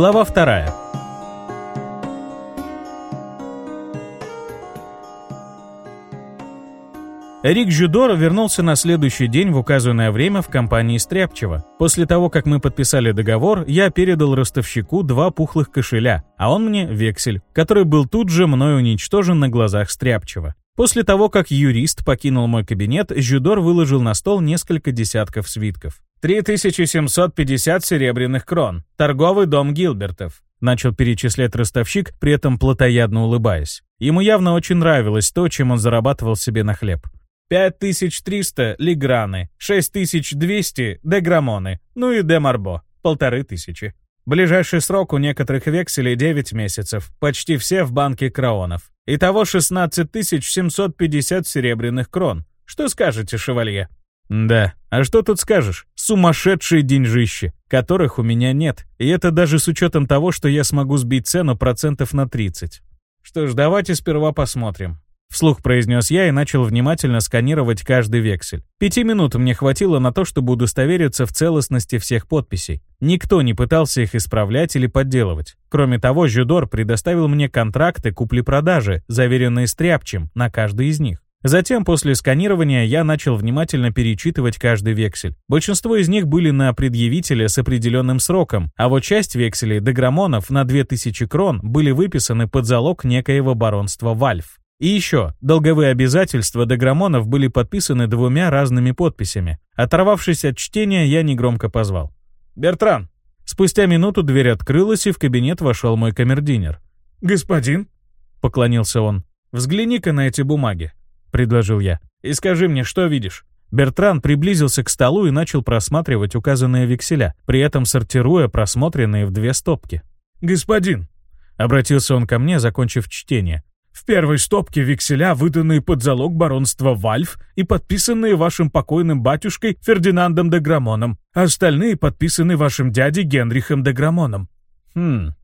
Глава вторая. Эрик Жюдор вернулся на следующий день в указанное время в компании Стряпчева. После того, как мы подписали договор, я передал ростовщику два пухлых кошеля, а он мне вексель, который был тут же мной уничтожен на глазах Стряпчева. После того, как юрист покинул мой кабинет, Жюдор выложил на стол несколько десятков свитков. 3750 серебряных крон. Торговый дом Гилбертов. Начал перечислять ростовщик, при этом плотоядно улыбаясь. Ему явно очень нравилось то, чем он зарабатывал себе на хлеб. 5300 Лиграны, 6200 Деграмоны, ну и Демарбо, полторы тысячи. Ближайший срок у некоторых векселей 9 месяцев, почти все в банке Краонов. Итого 16750 серебряных крон. Что скажете, шевалье? Да, а что тут скажешь? Сумасшедшие деньжищи, которых у меня нет. И это даже с учетом того, что я смогу сбить цену процентов на 30. Что ж, давайте сперва посмотрим. Вслух произнес я и начал внимательно сканировать каждый вексель. Пяти минут мне хватило на то, чтобы удостовериться в целостности всех подписей. Никто не пытался их исправлять или подделывать. Кроме того, Жюдор предоставил мне контракты купли-продажи, заверенные стряпчем, на каждый из них. Затем, после сканирования, я начал внимательно перечитывать каждый вексель. Большинство из них были на предъявителя с определенным сроком, а вот часть векселей деграмонов на 2000 крон были выписаны под залог некоего баронства Вальф. И еще, долговые обязательства Деграмонов были подписаны двумя разными подписями. Оторвавшись от чтения, я негромко позвал. «Бертран!» Спустя минуту дверь открылась, и в кабинет вошел мой камердинер. «Господин?» — поклонился он. «Взгляни-ка на эти бумаги», — предложил я. «И скажи мне, что видишь?» Бертран приблизился к столу и начал просматривать указанные векселя, при этом сортируя просмотренные в две стопки. «Господин!» — обратился он ко мне, закончив чтение. В первой стопке векселя, выданные под залог баронства Вальф и подписанные вашим покойным батюшкой Фердинандом де Грамоном. Остальные подписаны вашим дядей Генрихом де Грамоном. Хм.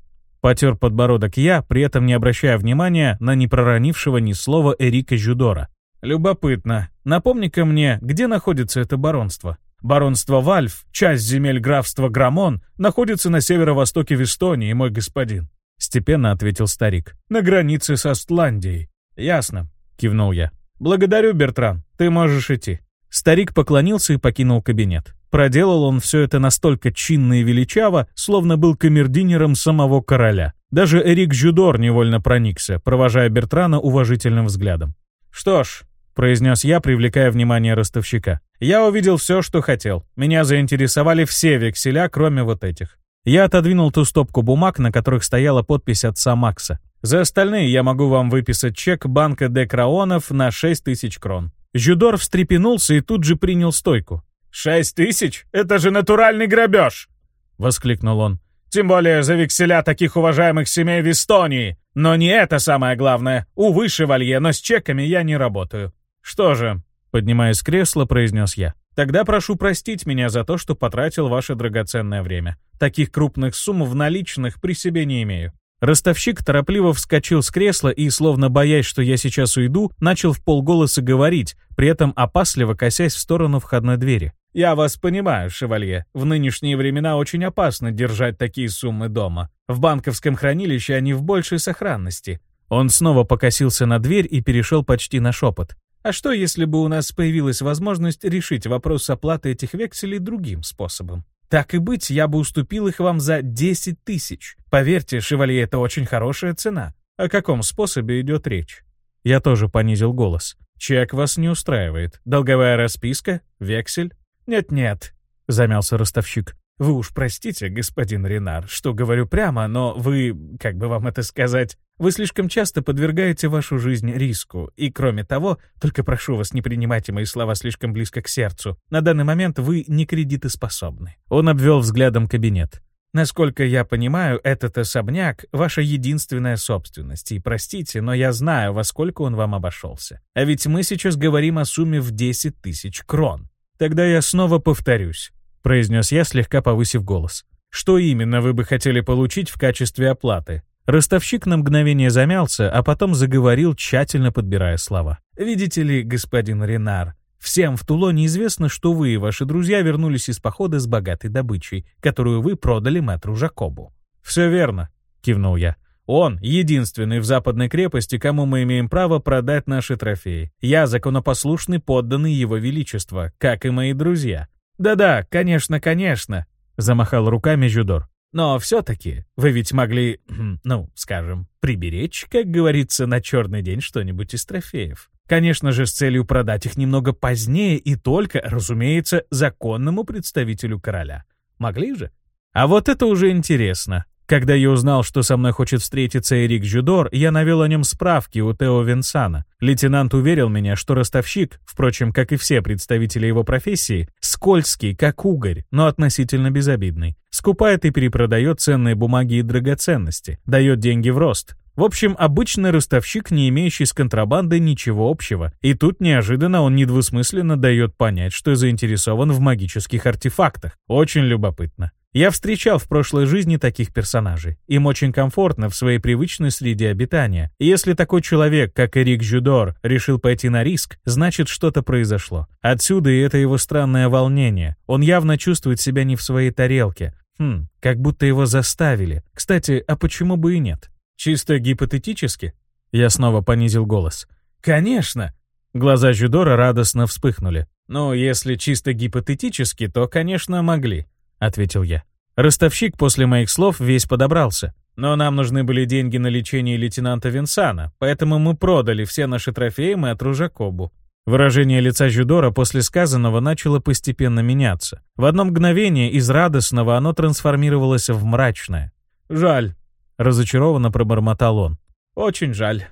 Потер подбородок я, при этом не обращая внимания на не проронившего ни слова Эрика Жюдора. Любопытно. Напомни-ка мне, где находится это баронство? Баронство Вальф, часть земель графства Грамон, находится на северо-востоке Вестонии, мой господин. — степенно ответил старик. «На границе с Остландией». «Ясно», — кивнул я. «Благодарю, Бертран. Ты можешь идти». Старик поклонился и покинул кабинет. Проделал он все это настолько чинно и величаво, словно был камердинером самого короля. Даже Эрик Жюдор невольно проникся, провожая Бертрана уважительным взглядом. «Что ж», — произнес я, привлекая внимание ростовщика, «я увидел все, что хотел. Меня заинтересовали все векселя, кроме вот этих. Я отодвинул ту стопку бумаг, на которых стояла подпись отца Макса. За остальные я могу вам выписать чек банка Декраонов на 6 тысяч крон. Жюдор встрепенулся и тут же принял стойку. «Шесть тысяч? Это же натуральный грабеж!» — воскликнул он. «Тем более за векселя таких уважаемых семей в Эстонии. Но не это самое главное. Увы, шевалье, но с чеками я не работаю». «Что же?» — поднимаясь с кресла, произнес я. Тогда прошу простить меня за то, что потратил ваше драгоценное время. Таких крупных сумм в наличных при себе не имею». Ростовщик торопливо вскочил с кресла и, словно боясь, что я сейчас уйду, начал в полголоса говорить, при этом опасливо косясь в сторону входной двери. «Я вас понимаю, шевалье. В нынешние времена очень опасно держать такие суммы дома. В банковском хранилище они в большей сохранности». Он снова покосился на дверь и перешел почти на шепот. А что, если бы у нас появилась возможность решить вопрос оплаты этих векселей другим способом? Так и быть, я бы уступил их вам за 10 тысяч. Поверьте, шевалье, это очень хорошая цена. О каком способе идет речь? Я тоже понизил голос. Чек вас не устраивает. Долговая расписка? Вексель? Нет-нет, замялся ростовщик. Вы уж простите, господин Ренар, что говорю прямо, но вы, как бы вам это сказать, вы слишком часто подвергаете вашу жизнь риску, и кроме того, только прошу вас, не принимайте мои слова слишком близко к сердцу. На данный момент вы не кредитоспособны. Он обвел взглядом кабинет. Насколько я понимаю, этот особняк — ваша единственная собственность, и простите, но я знаю, во сколько он вам обошелся. А ведь мы сейчас говорим о сумме в 10 тысяч крон. Тогда я снова повторюсь произнес я, слегка повысив голос. «Что именно вы бы хотели получить в качестве оплаты?» Ростовщик на мгновение замялся, а потом заговорил, тщательно подбирая слова. «Видите ли, господин Ренар, всем в Тулоне известно, что вы и ваши друзья вернулись из похода с богатой добычей, которую вы продали мэтру Жакобу. «Все верно», — кивнул я. «Он — единственный в западной крепости, кому мы имеем право продать наши трофеи. Я законопослушный подданный его величества, как и мои друзья». «Да-да, конечно, конечно», — замахал руками Жюдор. «Но все-таки вы ведь могли, ну, скажем, приберечь, как говорится, на черный день что-нибудь из трофеев. Конечно же, с целью продать их немного позднее и только, разумеется, законному представителю короля. Могли же? А вот это уже интересно. Когда я узнал, что со мной хочет встретиться Эрик Жюдор, я навел о нем справки у Тео Винсана. Лейтенант уверил меня, что ростовщик, впрочем, как и все представители его профессии, скользкий, как угорь, но относительно безобидный. Скупает и перепродает ценные бумаги и драгоценности, дает деньги в рост. В общем, обычный ростовщик, не имеющий с контрабандой ничего общего. И тут неожиданно он недвусмысленно дает понять, что заинтересован в магических артефактах. Очень любопытно. Я встречал в прошлой жизни таких персонажей. Им очень комфортно в своей привычной среде обитания. И если такой человек, как Эрик Жюдор, решил пойти на риск, значит что-то произошло. Отсюда и это его странное волнение. Он явно чувствует себя не в своей тарелке. Хм, как будто его заставили. Кстати, а почему бы и нет? Чисто гипотетически? Я снова понизил голос. Конечно! Глаза Жюдора радостно вспыхнули. Ну, если чисто гипотетически, то, конечно, могли. — ответил я. Ростовщик после моих слов весь подобрался. Но нам нужны были деньги на лечение лейтенанта Винсана, поэтому мы продали все наши трофеи мэтру Жакобу. Выражение лица Жюдора после сказанного начало постепенно меняться. В одно мгновение из радостного оно трансформировалось в мрачное. «Жаль», — разочарованно пробормотал он. «Очень жаль».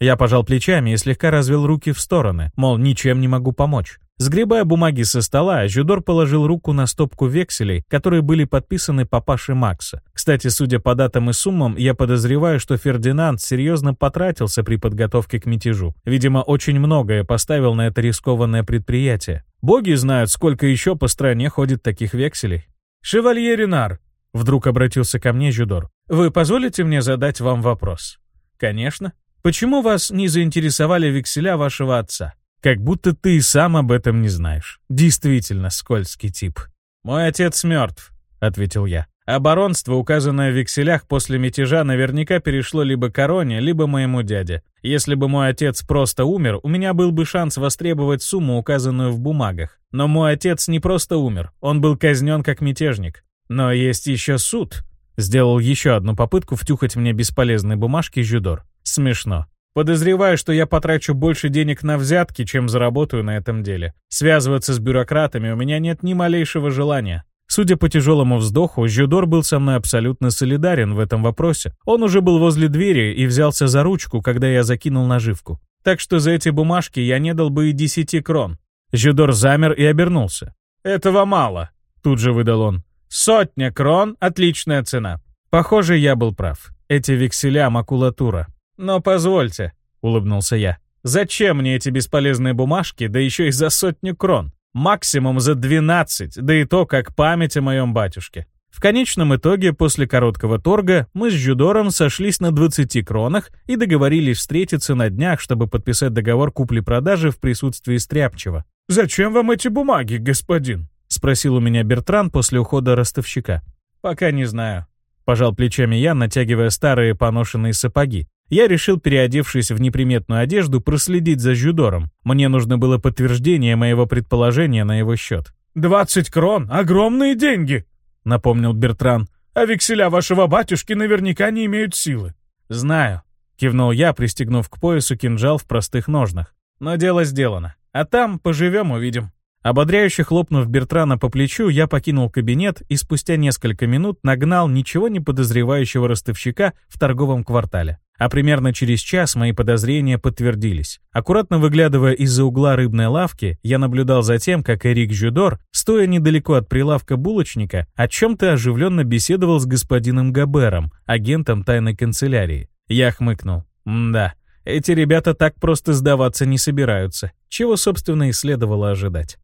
Я пожал плечами и слегка развел руки в стороны, мол, ничем не могу помочь. Сгребая бумаги со стола, Жюдор положил руку на стопку векселей, которые были подписаны папашей Макса. Кстати, судя по датам и суммам, я подозреваю, что Фердинанд серьезно потратился при подготовке к мятежу. Видимо, очень многое поставил на это рискованное предприятие. Боги знают, сколько еще по стране ходит таких векселей. «Шевалье Ренар», — вдруг обратился ко мне Жюдор, — «вы позволите мне задать вам вопрос?» «Конечно. Почему вас не заинтересовали векселя вашего отца?» Как будто ты и сам об этом не знаешь. Действительно скользкий тип. «Мой отец мертв», — ответил я. Баронство, указанное в векселях после мятежа, наверняка перешло либо короне, либо моему дяде. Если бы мой отец просто умер, у меня был бы шанс востребовать сумму, указанную в бумагах. Но мой отец не просто умер, он был казнен как мятежник. Но есть еще суд. Сделал еще одну попытку втюхать мне бесполезные бумажки Жюдор. Смешно. Подозреваю, что я потрачу больше денег на взятки, чем заработаю на этом деле. Связываться с бюрократами у меня нет ни малейшего желания. Судя по тяжелому вздоху, Жюдор был со мной абсолютно солидарен в этом вопросе. Он уже был возле двери и взялся за ручку, когда я закинул наживку. Так что за эти бумажки я не дал бы и десяти крон. Жюдор замер и обернулся. «Этого мало», — тут же выдал он. «Сотня крон — отличная цена». Похоже, я был прав. Эти векселя — макулатура. «Но позвольте», — улыбнулся я. «Зачем мне эти бесполезные бумажки, да еще и за сотню крон? Максимум за 12, да и то как память о моем батюшке». В конечном итоге, после короткого торга, мы с Жюдором сошлись на 20 кронах и договорились встретиться на днях, чтобы подписать договор купли-продажи в присутствии Стряпчева. «Зачем вам эти бумаги, господин?» — спросил у меня Бертран после ухода ростовщика. «Пока не знаю», — пожал плечами я, натягивая старые поношенные сапоги я решил, переодевшись в неприметную одежду, проследить за Жюдором. Мне нужно было подтверждение моего предположения на его счет. «Двадцать крон — огромные деньги!» — напомнил Бертран. «А векселя вашего батюшки наверняка не имеют силы». «Знаю», — кивнул я, пристегнув к поясу кинжал в простых ножнах. «Но дело сделано. А там поживем, увидим». Ободряюще хлопнув Бертрана по плечу, я покинул кабинет и спустя несколько минут нагнал ничего не подозревающего ростовщика в торговом квартале. А примерно через час мои подозрения подтвердились. Аккуратно выглядывая из-за угла рыбной лавки, я наблюдал за тем, как Эрик Жюдор, стоя недалеко от прилавка булочника, о чем-то оживленно беседовал с господином Габером, агентом тайной канцелярии. Я хмыкнул. да, эти ребята так просто сдаваться не собираются. Чего, собственно, и следовало ожидать.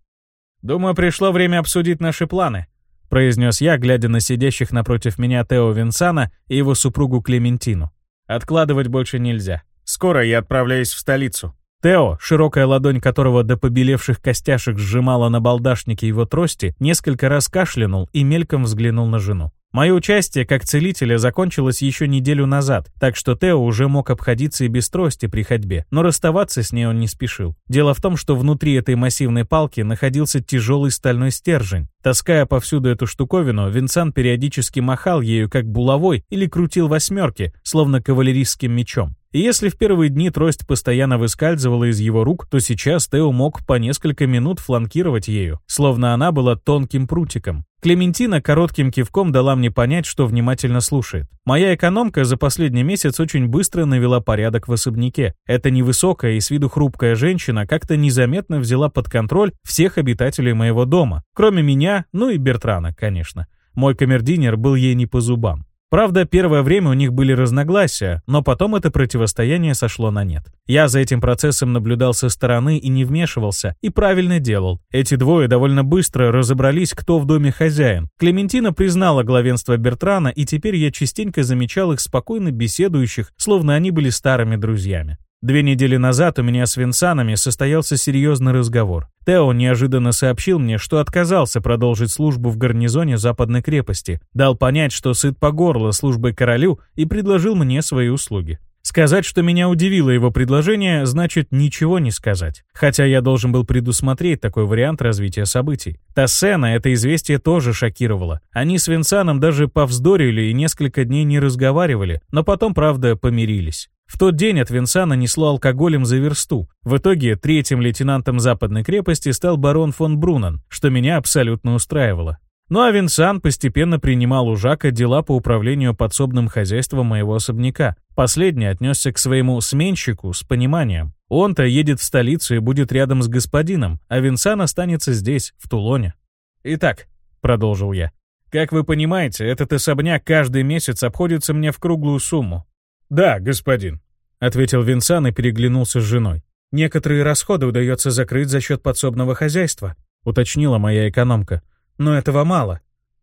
«Думаю, пришло время обсудить наши планы», произнес я, глядя на сидящих напротив меня Тео Винсана и его супругу Клементину. Откладывать больше нельзя. Скоро я отправляюсь в столицу. Тео, широкая ладонь которого до побелевших костяшек сжимала на балдашнике его трости, несколько раз кашлянул и мельком взглянул на жену. Мое участие как целителя закончилось еще неделю назад, так что Тео уже мог обходиться и без трости при ходьбе, но расставаться с ней он не спешил. Дело в том, что внутри этой массивной палки находился тяжелый стальной стержень. Таская повсюду эту штуковину, Винсан периодически махал ею как булавой или крутил восьмерки, словно кавалерийским мечом. И если в первые дни трость постоянно выскальзывала из его рук, то сейчас Тео мог по несколько минут фланкировать ею, словно она была тонким прутиком. Клементина коротким кивком дала мне понять, что внимательно слушает. Моя экономка за последний месяц очень быстро навела порядок в особняке. Эта невысокая и с виду хрупкая женщина как-то незаметно взяла под контроль всех обитателей моего дома, кроме меня, ну и Бертрана, конечно. Мой камердинер был ей не по зубам. Правда, первое время у них были разногласия, но потом это противостояние сошло на нет. Я за этим процессом наблюдал со стороны и не вмешивался, и правильно делал. Эти двое довольно быстро разобрались, кто в доме хозяин. Клементина признала главенство Бертрана, и теперь я частенько замечал их спокойно беседующих, словно они были старыми друзьями. Две недели назад у меня с Винсанами состоялся серьезный разговор. Тео неожиданно сообщил мне, что отказался продолжить службу в гарнизоне Западной крепости, дал понять, что сыт по горло службой королю и предложил мне свои услуги. Сказать, что меня удивило его предложение, значит ничего не сказать. Хотя я должен был предусмотреть такой вариант развития событий. Тассена это известие тоже шокировало. Они с Винсаном даже повздорили и несколько дней не разговаривали, но потом, правда, помирились. В тот день от Винсана несло алкоголем за версту. В итоге третьим лейтенантом Западной крепости стал барон фон Брунен, что меня абсолютно устраивало. Ну а Винсан постепенно принимал у Жака дела по управлению подсобным хозяйством моего особняка. Последний отнесся к своему сменщику с пониманием. Он-то едет в столицу и будет рядом с господином, а Винсан останется здесь, в Тулоне. «Итак», — продолжил я, — «как вы понимаете, этот особняк каждый месяц обходится мне в круглую сумму. «Да, господин», — ответил Винсан и переглянулся с женой. «Некоторые расходы удается закрыть за счет подсобного хозяйства», — уточнила моя экономка. «Но этого мало».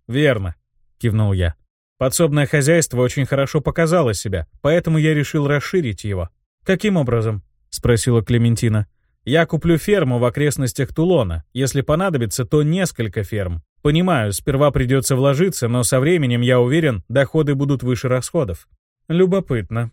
«Верно», — кивнул я. «Подсобное хозяйство очень хорошо показало себя, поэтому я решил расширить его». «Каким образом?» — спросила Клементина. «Я куплю ферму в окрестностях Тулона. Если понадобится, то несколько ферм. Понимаю, сперва придется вложиться, но со временем, я уверен, доходы будут выше расходов. «Любопытно».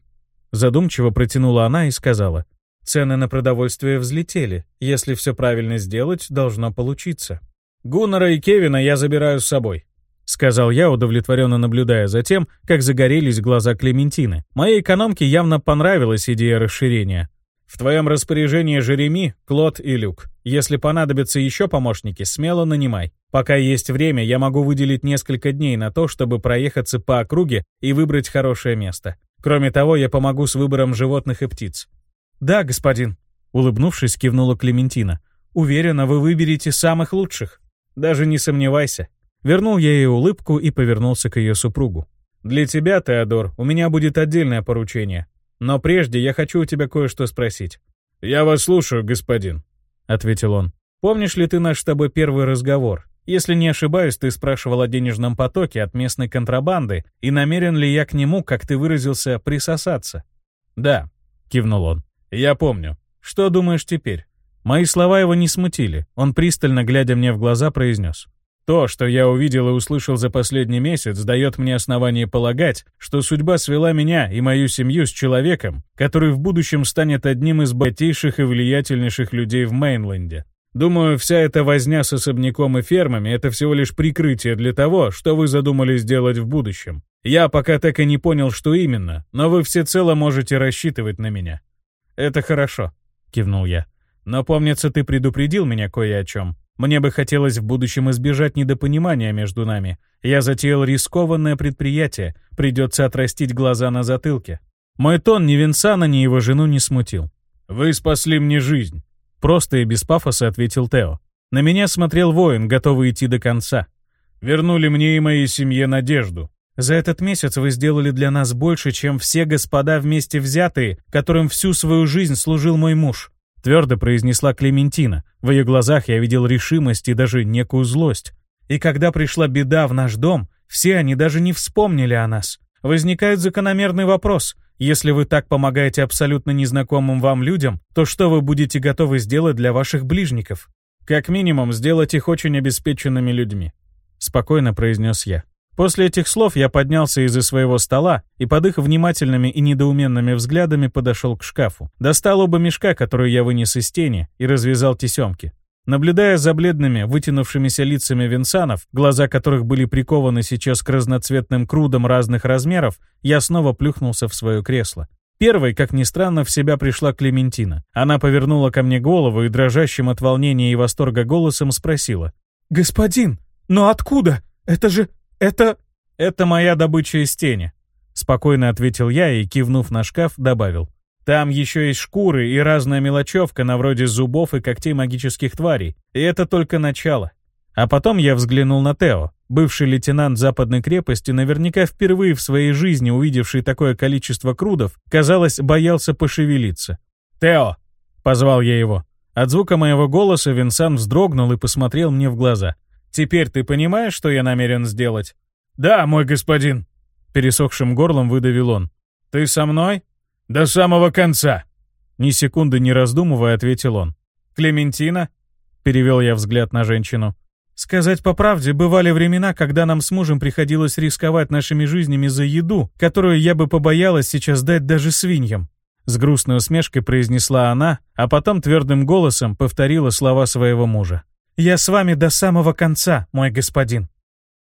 Задумчиво протянула она и сказала. «Цены на продовольствие взлетели. Если все правильно сделать, должно получиться». «Гуннера и Кевина я забираю с собой», — сказал я, удовлетворенно наблюдая за тем, как загорелись глаза Клементины. Моей экономке явно понравилась идея расширения. «В твоем распоряжении Жереми, Клод и Люк. Если понадобятся еще помощники, смело нанимай. Пока есть время, я могу выделить несколько дней на то, чтобы проехаться по округе и выбрать хорошее место. Кроме того, я помогу с выбором животных и птиц». «Да, господин», — улыбнувшись, кивнула Клементина. «Уверена, вы выберете самых лучших». «Даже не сомневайся». Вернул я ей улыбку и повернулся к ее супругу. «Для тебя, Теодор, у меня будет отдельное поручение. Но прежде я хочу у тебя кое-что спросить». «Я вас слушаю, господин», — ответил он. «Помнишь ли ты наш с тобой первый разговор? Если не ошибаюсь, ты спрашивал о денежном потоке от местной контрабанды и намерен ли я к нему, как ты выразился, присосаться. «Да», — кивнул он, — «я помню. Что думаешь теперь?» Мои слова его не смутили. Он пристально, глядя мне в глаза, произнес. То, что я увидел и услышал за последний месяц, дает мне основание полагать, что судьба свела меня и мою семью с человеком, который в будущем станет одним из богатейших и влиятельнейших людей в Мейнленде. Думаю, вся эта возня с особняком и фермами — это всего лишь прикрытие для того, что вы задумали сделать в будущем. Я пока так и не понял, что именно, но вы всецело можете рассчитывать на меня». «Это хорошо», — кивнул я. «Но помнится, ты предупредил меня кое о чем. Мне бы хотелось в будущем избежать недопонимания между нами. Я затеял рискованное предприятие, придется отрастить глаза на затылке». Мой тон ни Винсана, ни его жену не смутил. «Вы спасли мне жизнь», Просто и без пафоса ответил Тео. На меня смотрел воин, готовый идти до конца. Вернули мне и моей семье надежду. За этот месяц вы сделали для нас больше, чем все господа вместе взятые, которым всю свою жизнь служил мой муж. Твердо произнесла Клементина. В ее глазах я видел решимость и даже некую злость. И когда пришла беда в наш дом, все они даже не вспомнили о нас. Возникает закономерный вопрос. Если вы так помогаете абсолютно незнакомым вам людям, то что вы будете готовы сделать для ваших ближников? Как минимум, сделать их очень обеспеченными людьми. Спокойно произнес я. После этих слов я поднялся из-за своего стола и под их внимательными и недоуменными взглядами подошел к шкафу. Достал оба мешка, которые я вынес из тени, и развязал тесемки. Наблюдая за бледными, вытянувшимися лицами винсанов, глаза которых были прикованы сейчас к разноцветным крудам разных размеров, я снова плюхнулся в свое кресло. Первой, как ни странно, в себя пришла Клементина. Она повернула ко мне голову и дрожащим от волнения и восторга голосом спросила. «Господин, но откуда? Это же... это...» «Это моя добыча из тени», — спокойно ответил я и, кивнув на шкаф, добавил. «Там еще есть шкуры и разная мелочевка на вроде зубов и когтей магических тварей, и это только начало». А потом я взглянул на Тео. Бывший лейтенант западной крепости, наверняка впервые в своей жизни увидевший такое количество крудов, казалось, боялся пошевелиться. «Тео!» — позвал я его. От звука моего голоса Винсан вздрогнул и посмотрел мне в глаза. «Теперь ты понимаешь, что я намерен сделать?» «Да, мой господин!» Пересохшим горлом выдавил он. «Ты со мной?» «До самого конца!» Ни секунды не раздумывая, ответил он. «Клементина?» Перевел я взгляд на женщину. Сказать по правде, бывали времена, когда нам с мужем приходилось рисковать нашими жизнями за еду, которую я бы побоялась сейчас дать даже свиньям. С грустной усмешкой произнесла она, а потом твердым голосом повторила слова своего мужа. «Я с вами до самого конца, мой господин».